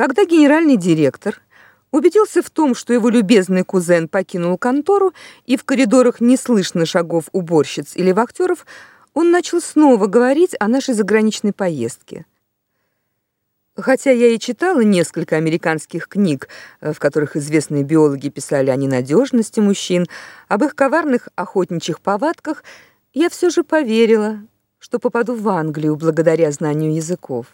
Когда генеральный директор убедился в том, что его любезный кузен покинул контору и в коридорах не слышно шагов уборщиц или вахтеров, он начал снова говорить о нашей заграничной поездке. Хотя я и читала несколько американских книг, в которых известные биологи писали о ненадежности мужчин, об их коварных охотничьих повадках, я все же поверила, что попаду в Англию благодаря знанию языков.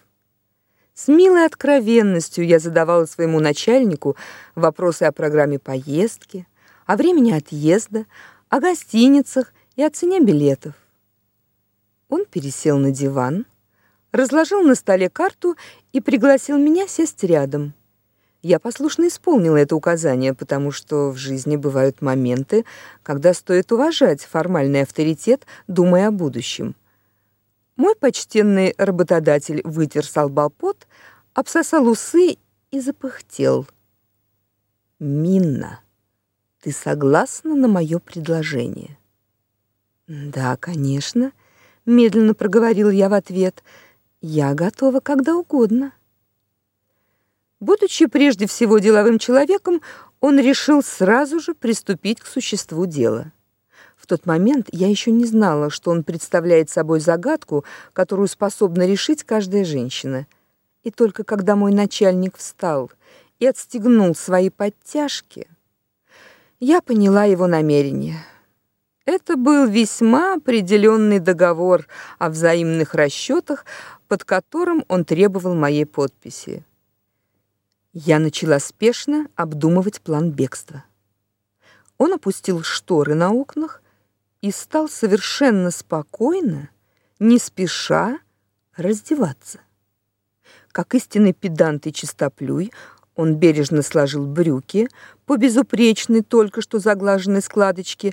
С милой откровенностью я задавала своему начальнику вопросы о программе поездки, о времени отъезда, о гостиницах и о цене билетов. Он пересел на диван, разложил на столе карту и пригласил меня сесть рядом. Я послушно исполнила это указание, потому что в жизни бывают моменты, когда стоит уважать формальный авторитет, думая о будущем. Мой почтенный работодатель вытер с лба пот, обсосал усы и запыхтел. Минна, ты согласна на мое предложение? Да, конечно, медленно проговорил я в ответ. Я готова когда угодно. Будучи прежде всего деловым человеком, он решил сразу же приступить к существу дела. В тот момент я еще не знала, что он представляет собой загадку, которую способна решить каждая женщина. И только когда мой начальник встал и отстегнул свои подтяжки, я поняла его намерение. Это был весьма определенный договор о взаимных расчетах, под которым он требовал моей подписи. Я начала спешно обдумывать план бегства. Он опустил шторы на окнах и стал совершенно спокойно, не спеша раздеваться. Как истинный педант и чистоплюй, он бережно сложил брюки по безупречной только что заглаженной складочке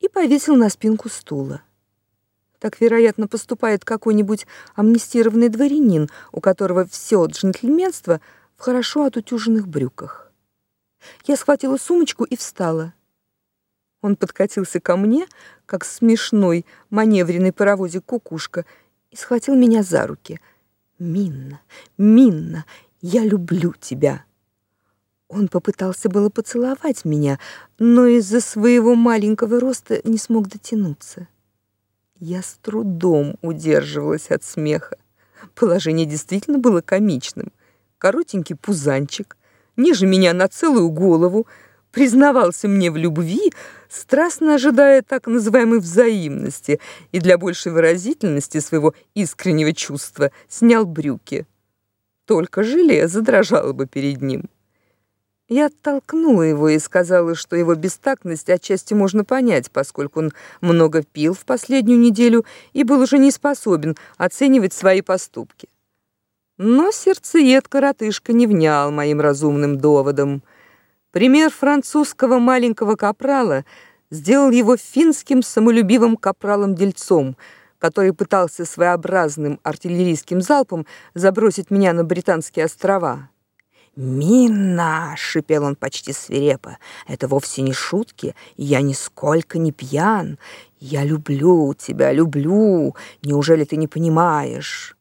и повесил на спинку стула. Так, вероятно, поступает какой-нибудь амнистированный дворянин, у которого все джентльменство в хорошо отутюженных брюках. Я схватила сумочку и встала. Он подкатился ко мне, как смешной маневренный паровозик кукушка, и схватил меня за руки. «Минна, Минна, я люблю тебя!» Он попытался было поцеловать меня, но из-за своего маленького роста не смог дотянуться. Я с трудом удерживалась от смеха. Положение действительно было комичным. Коротенький пузанчик, ниже меня на целую голову — признавался мне в любви, страстно ожидая так называемой взаимности, и для большей выразительности своего искреннего чувства снял брюки. Только железо дрожало бы перед ним. Я оттолкнула его и сказала, что его бестактность отчасти можно понять, поскольку он много пил в последнюю неделю и был уже не способен оценивать свои поступки. Но сердцеед коротышка не внял моим разумным доводам — Пример французского маленького капрала сделал его финским самолюбивым капралом-дельцом, который пытался своеобразным артиллерийским залпом забросить меня на британские острова. «Минна!» — шипел он почти свирепо. «Это вовсе не шутки, я нисколько не пьян. Я люблю тебя, люблю. Неужели ты не понимаешь?»